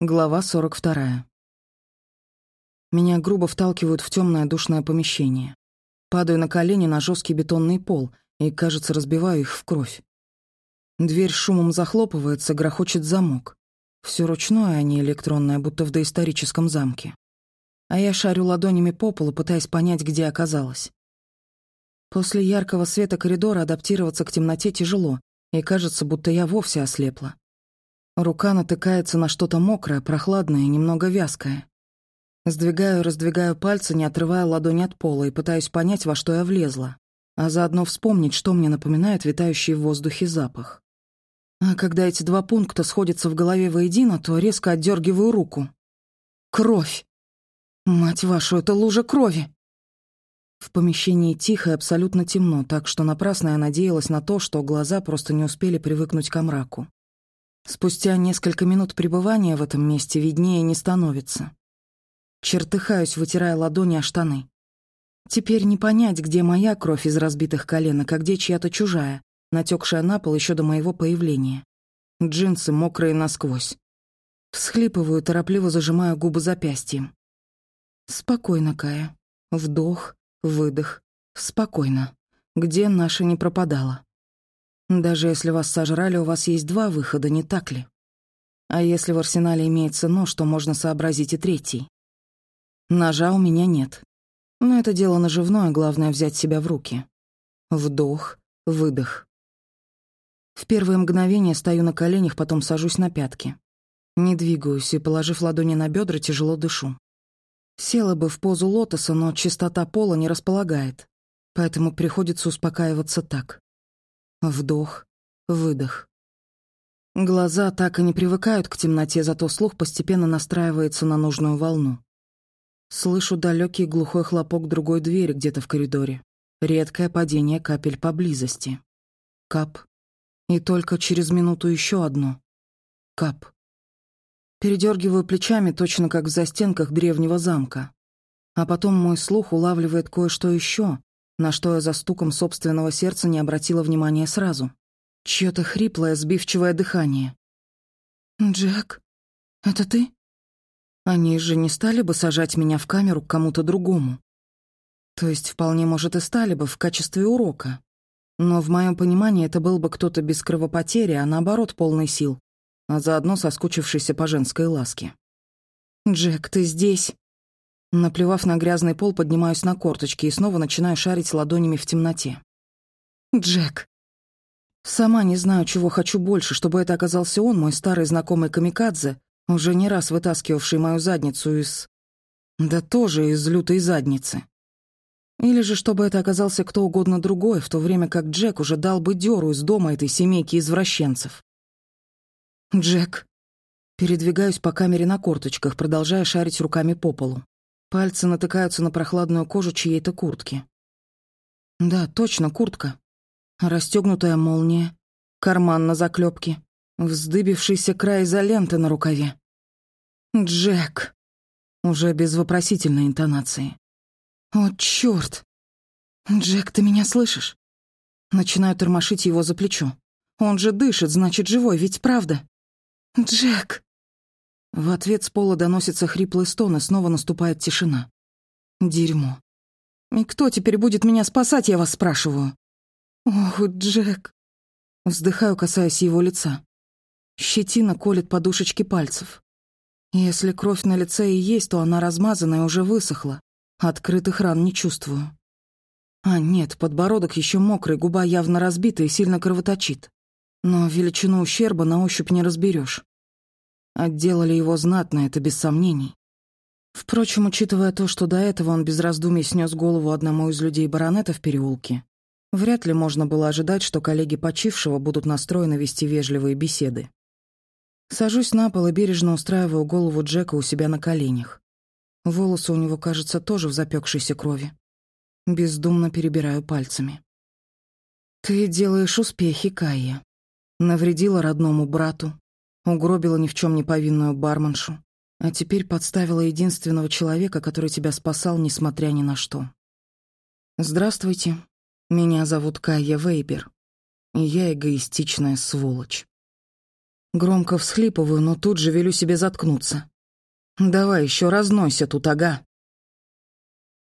Глава 42. Меня грубо вталкивают в темное душное помещение. Падаю на колени на жесткий бетонный пол и, кажется, разбиваю их в кровь. Дверь шумом захлопывается, грохочет замок. Все ручное, а не электронное, будто в доисторическом замке. А я шарю ладонями по полу, пытаясь понять, где оказалась. После яркого света коридора адаптироваться к темноте тяжело, и кажется, будто я вовсе ослепла. Рука натыкается на что-то мокрое, прохладное, немного вязкое. Сдвигаю, раздвигаю пальцы, не отрывая ладони от пола, и пытаюсь понять, во что я влезла, а заодно вспомнить, что мне напоминает витающий в воздухе запах. А когда эти два пункта сходятся в голове воедино, то резко отдергиваю руку. Кровь! Мать вашу, это лужа крови! В помещении тихо и абсолютно темно, так что напрасно я надеялась на то, что глаза просто не успели привыкнуть к мраку. Спустя несколько минут пребывания в этом месте виднее не становится. Чертыхаюсь, вытирая ладони о штаны. Теперь не понять, где моя кровь из разбитых коленок, а где чья-то чужая, натекшая на пол еще до моего появления. Джинсы мокрые насквозь. Всхлипываю, торопливо зажимаю губы запястьем. Спокойно, Кая. Вдох, выдох. Спокойно. Где наша не пропадала? Даже если вас сожрали, у вас есть два выхода, не так ли? А если в арсенале имеется нож, то можно сообразить и третий. Ножа у меня нет. Но это дело наживное, главное взять себя в руки. Вдох, выдох. В первое мгновение стою на коленях, потом сажусь на пятки. Не двигаюсь и, положив ладони на бедра, тяжело дышу. Села бы в позу лотоса, но чистота пола не располагает, поэтому приходится успокаиваться так. Вдох, выдох. Глаза так и не привыкают к темноте, зато слух постепенно настраивается на нужную волну. Слышу далекий глухой хлопок другой двери где-то в коридоре. Редкое падение капель поблизости. Кап. И только через минуту еще одно. Кап. Передергиваю плечами, точно как в застенках древнего замка. А потом мой слух улавливает кое-что еще, на что я за стуком собственного сердца не обратила внимания сразу. Чьё-то хриплое, сбивчивое дыхание. «Джек, это ты?» Они же не стали бы сажать меня в камеру к кому-то другому. То есть, вполне может, и стали бы в качестве урока. Но в моем понимании это был бы кто-то без кровопотери, а наоборот полный сил, а заодно соскучившийся по женской ласке. «Джек, ты здесь?» Наплевав на грязный пол, поднимаюсь на корточки и снова начинаю шарить ладонями в темноте. «Джек!» Сама не знаю, чего хочу больше, чтобы это оказался он, мой старый знакомый камикадзе, уже не раз вытаскивавший мою задницу из... Да тоже из лютой задницы. Или же чтобы это оказался кто угодно другой, в то время как Джек уже дал бы дёру из дома этой семейки извращенцев. «Джек!» Передвигаюсь по камере на корточках, продолжая шарить руками по полу. Пальцы натыкаются на прохладную кожу чьей-то куртки. Да, точно, куртка. Расстегнутая молния, карман на заклепке, вздыбившийся край изоленты на рукаве. «Джек!» Уже без вопросительной интонации. «О, чёрт! Джек, ты меня слышишь?» Начинаю тормошить его за плечо. «Он же дышит, значит, живой, ведь правда?» «Джек!» В ответ с пола доносится хриплый стон, и снова наступает тишина. Дерьмо. И кто теперь будет меня спасать, я вас спрашиваю? Ох, Джек. Вздыхаю, касаясь его лица. Щетина колет подушечки пальцев. Если кровь на лице и есть, то она размазанная уже высохла. Открытых ран не чувствую. А нет, подбородок еще мокрый, губа явно разбита и сильно кровоточит. Но величину ущерба на ощупь не разберешь. Отделали его знатно, это без сомнений. Впрочем, учитывая то, что до этого он без раздумий снес голову одному из людей баронета в переулке, вряд ли можно было ожидать, что коллеги почившего будут настроены вести вежливые беседы. Сажусь на пол и бережно устраиваю голову Джека у себя на коленях. Волосы у него, кажется, тоже в запекшейся крови. Бездумно перебираю пальцами. «Ты делаешь успехи, Кайя. Навредила родному брату, Угробила ни в чем не повинную барменшу. А теперь подставила единственного человека, который тебя спасал, несмотря ни на что. Здравствуйте. Меня зовут Кайя Вейбер. И я эгоистичная сволочь. Громко всхлипываю, но тут же велю себе заткнуться. «Давай еще разнойся тут, ага».